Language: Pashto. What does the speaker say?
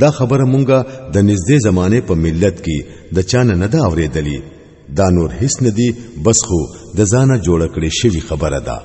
دا خبره مونږه د نږدې زمانه په ملت کې د چان نه دا اورېدلې دا نور هیڅ ندی بس خو د ځانه جوړ کړې شوی خبره ده